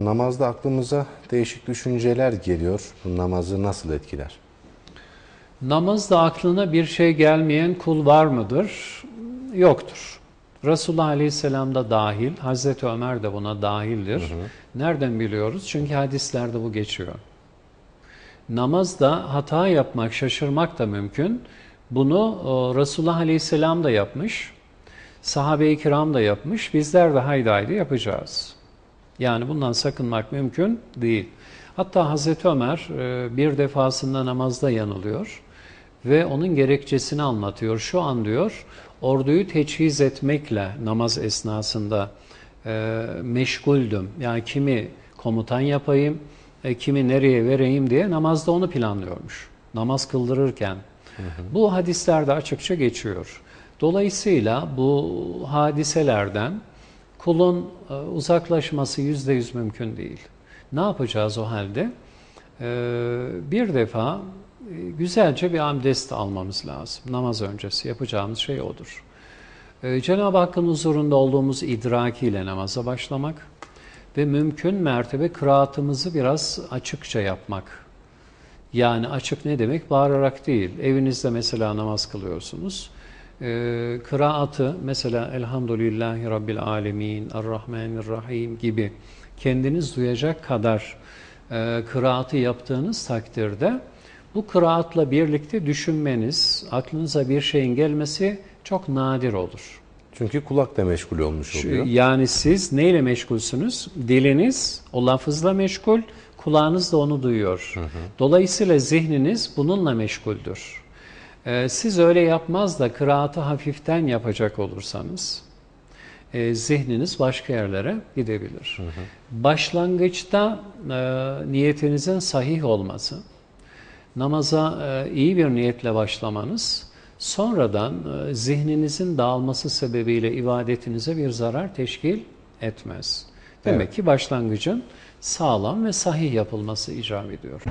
Namazda aklımıza değişik düşünceler geliyor. Bu namazı nasıl etkiler? Namazda aklına bir şey gelmeyen kul var mıdır? Yoktur. Resulullah Aleyhisselam da dahil, Hazreti Ömer de buna dahildir. Nereden biliyoruz? Çünkü hadislerde bu geçiyor. Namazda hata yapmak, şaşırmak da mümkün. Bunu o, Resulullah Aleyhisselam da yapmış, sahabe-i kiram da yapmış, bizler de haydi haydi yapacağız. Yani bundan sakınmak mümkün değil. Hatta Hazreti Ömer e, bir defasında namazda yanılıyor ve onun gerekçesini anlatıyor. Şu an diyor, orduyu teçhiz etmekle namaz esnasında e, meşguldüm. Yani kimi komutan yapayım, e, kimi nereye vereyim diye namazda onu planlıyormuş. Namaz kıldırırken. Bu hadislerde açıkça geçiyor. Dolayısıyla bu hadiselerden kulun e, uzaklaşması yüzde yüz mümkün değil. Ne yapacağız o halde? Ee, bir defa e, güzelce bir abdest almamız lazım. Namaz öncesi yapacağımız şey odur. Ee, Cenab-ı Hakk'ın huzurunda olduğumuz idrakiyle namaza başlamak ve mümkün mertebe kıraatımızı biraz açıkça yapmak. Yani açık ne demek? Bağırarak değil. Evinizde mesela namaz kılıyorsunuz. Ee, kıraatı mesela Elhamdülillahi Rabbil Alemin, Errahmanirrahim gibi kendiniz duyacak kadar e, kıraatı yaptığınız takdirde bu kıraatla birlikte düşünmeniz, aklınıza bir şeyin gelmesi çok nadir olur. Çünkü kulak da meşgul olmuş oluyor. Yani siz neyle meşgulsünüz? Diliniz o lafızla meşgul, kulağınız da onu duyuyor. Dolayısıyla zihniniz bununla meşguldür. Ee, siz öyle yapmaz da kıraatı hafiften yapacak olursanız e, zihniniz başka yerlere gidebilir. Başlangıçta e, niyetinizin sahih olması, namaza e, iyi bir niyetle başlamanız, sonradan e, zihninizin dağılması sebebiyle ibadetinize bir zarar teşkil etmez. Demek Evet. ki başlangıcın sağlam ve sahih yapılması icap ediyor.